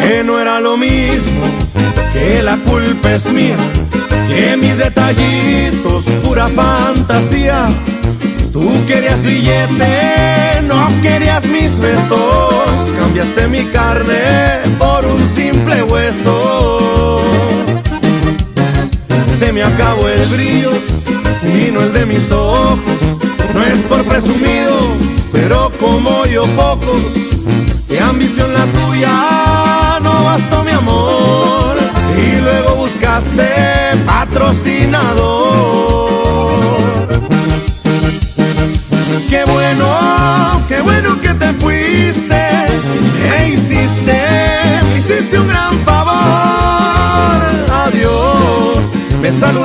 Que no era lo mismo que la culpa es mía, que mis detallitos, pura fantasía. Tú querías billete, no querías.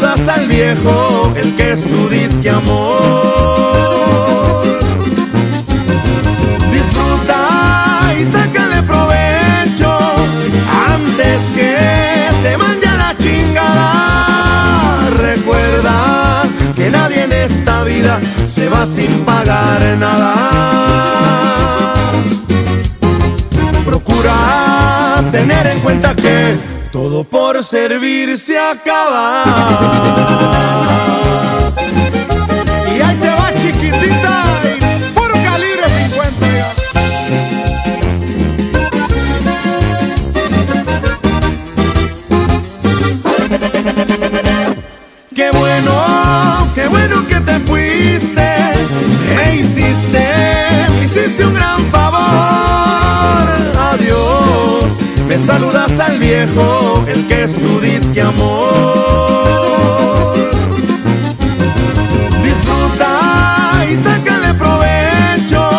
recuerdas al viejo, el que estuviste amor. Por servir se acaba. amor. Disfruta y sácale provecho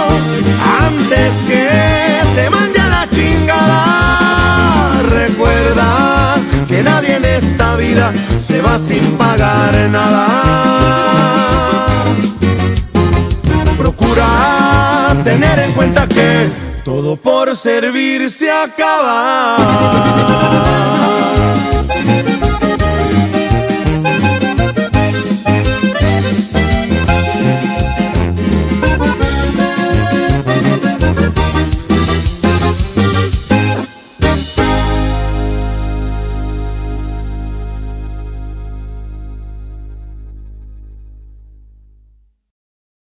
antes que te mande a la chingada. Recuerda que nadie en esta vida se va sin pagar nada. Procura tener en cuenta que todo por servir se acaba.